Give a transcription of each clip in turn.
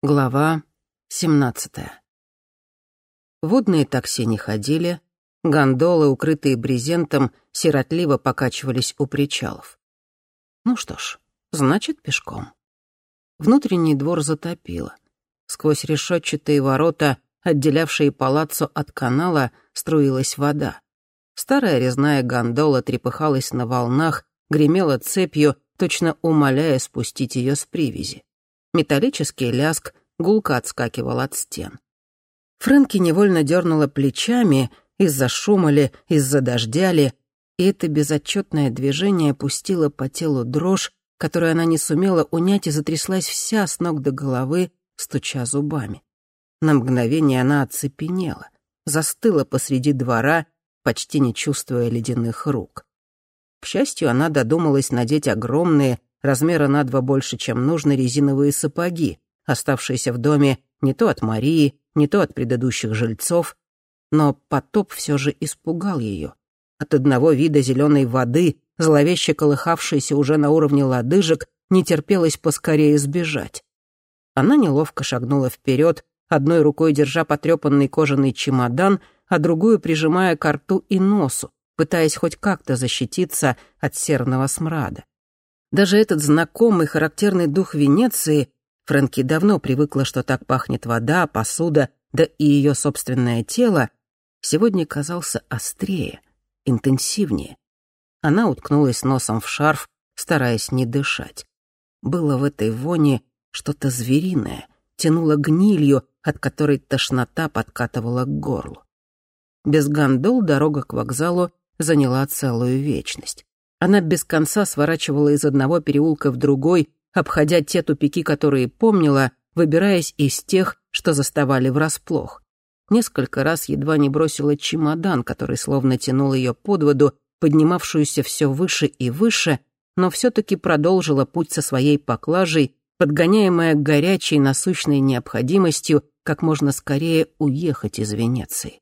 Глава 17 Водные такси не ходили, гондолы, укрытые брезентом, сиротливо покачивались у причалов. Ну что ж, значит, пешком. Внутренний двор затопило. Сквозь решетчатые ворота, отделявшие палаццо от канала, струилась вода. Старая резная гондола трепыхалась на волнах, гремела цепью, точно умоляя спустить ее с привязи. Металлический ляск гулко отскакивал от стен. Фрэнки невольно дернула плечами, из-за шума ли, из-за дождя ли, и это безотчетное движение пустило по телу дрожь, которую она не сумела унять и затряслась вся с ног до головы, стуча зубами. На мгновение она оцепенела, застыла посреди двора, почти не чувствуя ледяных рук. К счастью, она додумалась надеть огромные, размера на два больше, чем нужно, резиновые сапоги, оставшиеся в доме не то от Марии, не то от предыдущих жильцов, но потоп все же испугал ее. От одного вида зеленой воды, зловеще колыхавшейся уже на уровне лодыжек, не терпелось поскорее сбежать. Она неловко шагнула вперед, одной рукой держа потрепанный кожаный чемодан, а другую прижимая к рту и носу, пытаясь хоть как-то защититься от серного смрада. Даже этот знакомый характерный дух Венеции, Фрэнки давно привыкла, что так пахнет вода, посуда, да и ее собственное тело, сегодня казался острее, интенсивнее. Она уткнулась носом в шарф, стараясь не дышать. Было в этой воне что-то звериное, тянуло гнилью, от которой тошнота подкатывала к горлу. Без гондол дорога к вокзалу заняла целую вечность. Она без конца сворачивала из одного переулка в другой, обходя те тупики, которые помнила, выбираясь из тех, что заставали врасплох. Несколько раз едва не бросила чемодан, который словно тянул ее под воду, поднимавшуюся все выше и выше, но все-таки продолжила путь со своей поклажей, подгоняемая горячей насущной необходимостью как можно скорее уехать из Венеции.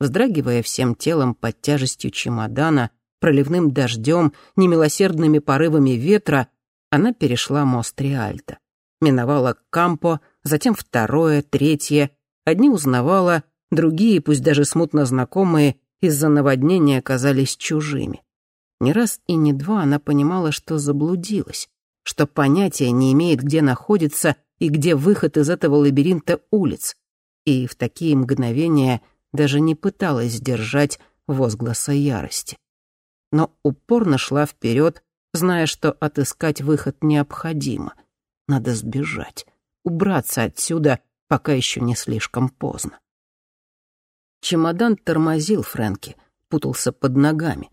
Вздрагивая всем телом под тяжестью чемодана, проливным дождем, немилосердными порывами ветра, она перешла мост Риальто. Миновала Кампо, затем второе, третье. Одни узнавала, другие, пусть даже смутно знакомые, из-за наводнения оказались чужими. Не раз и не два она понимала, что заблудилась, что понятия не имеет, где находится и где выход из этого лабиринта улиц. И в такие мгновения даже не пыталась сдержать возгласа ярости но упорно шла вперед, зная, что отыскать выход необходимо. Надо сбежать, убраться отсюда, пока еще не слишком поздно. Чемодан тормозил Фрэнки, путался под ногами,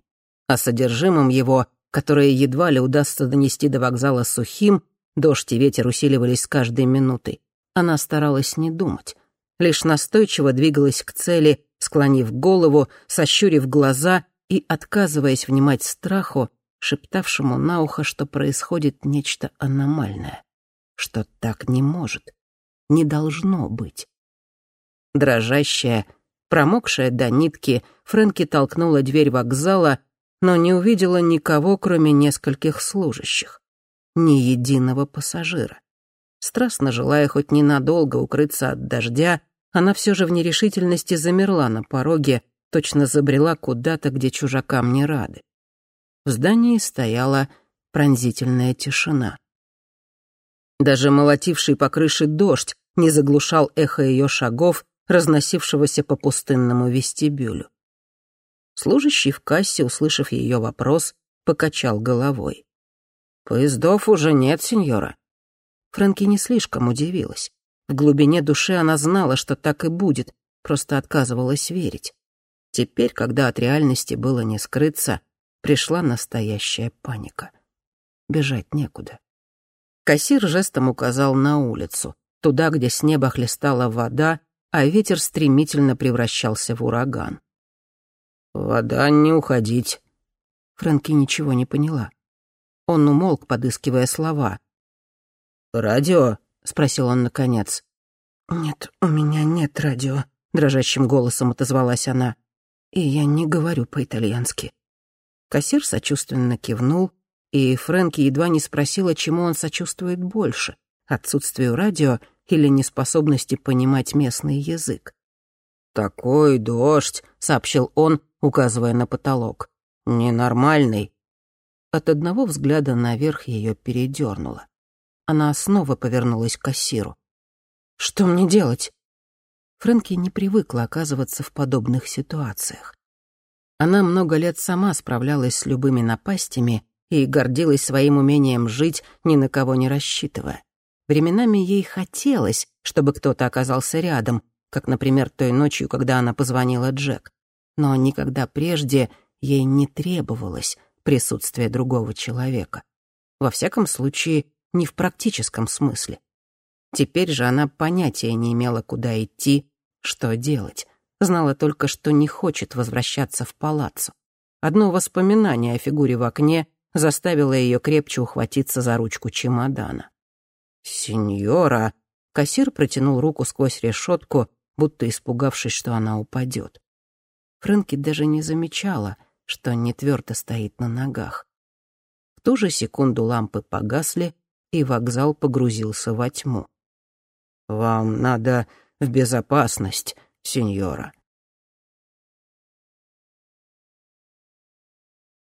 а содержимым его, которое едва ли удастся донести до вокзала сухим, дождь и ветер усиливались с каждой минутой, она старалась не думать, лишь настойчиво двигалась к цели, склонив голову, сощурив глаза и отказываясь внимать страху, шептавшему на ухо, что происходит нечто аномальное, что так не может, не должно быть. Дрожащая, промокшая до нитки, Фрэнки толкнула дверь вокзала, но не увидела никого, кроме нескольких служащих. Ни единого пассажира. Страстно желая хоть ненадолго укрыться от дождя, она все же в нерешительности замерла на пороге, точно забрела куда-то, где чужакам не рады. В здании стояла пронзительная тишина. Даже молотивший по крыше дождь не заглушал эхо ее шагов, разносившегося по пустынному вестибюлю. Служащий в кассе, услышав ее вопрос, покачал головой. «Поездов уже нет, сеньора». Фрэнки не слишком удивилась. В глубине души она знала, что так и будет, просто отказывалась верить. Теперь, когда от реальности было не скрыться, пришла настоящая паника. Бежать некуда. Кассир жестом указал на улицу, туда, где с неба хлестала вода, а ветер стремительно превращался в ураган. «Вода, не уходить». Фрэнки ничего не поняла. Он умолк, подыскивая слова. «Радио?» — спросил он наконец. «Нет, у меня нет радио», — дрожащим голосом отозвалась она и я не говорю по-итальянски». Кассир сочувственно кивнул, и Фрэнки едва не спросила, чему он сочувствует больше — отсутствию радио или неспособности понимать местный язык. «Такой дождь», — сообщил он, указывая на потолок. «Ненормальный». От одного взгляда наверх ее передернуло. Она снова повернулась к кассиру. «Что мне делать?» Фрэнки не привыкла оказываться в подобных ситуациях. Она много лет сама справлялась с любыми напастями и гордилась своим умением жить, ни на кого не рассчитывая. Временами ей хотелось, чтобы кто-то оказался рядом, как, например, той ночью, когда она позвонила Джек. Но никогда прежде ей не требовалось присутствие другого человека. Во всяком случае, не в практическом смысле. Теперь же она понятия не имела, куда идти, что делать. Знала только, что не хочет возвращаться в палаццо. Одно воспоминание о фигуре в окне заставило ее крепче ухватиться за ручку чемодана. «Сеньора!» Кассир протянул руку сквозь решетку, будто испугавшись, что она упадет. Фрэнки даже не замечала, что не твердо стоит на ногах. В ту же секунду лампы погасли, и вокзал погрузился во тьму. «Вам надо в безопасность, сеньора»,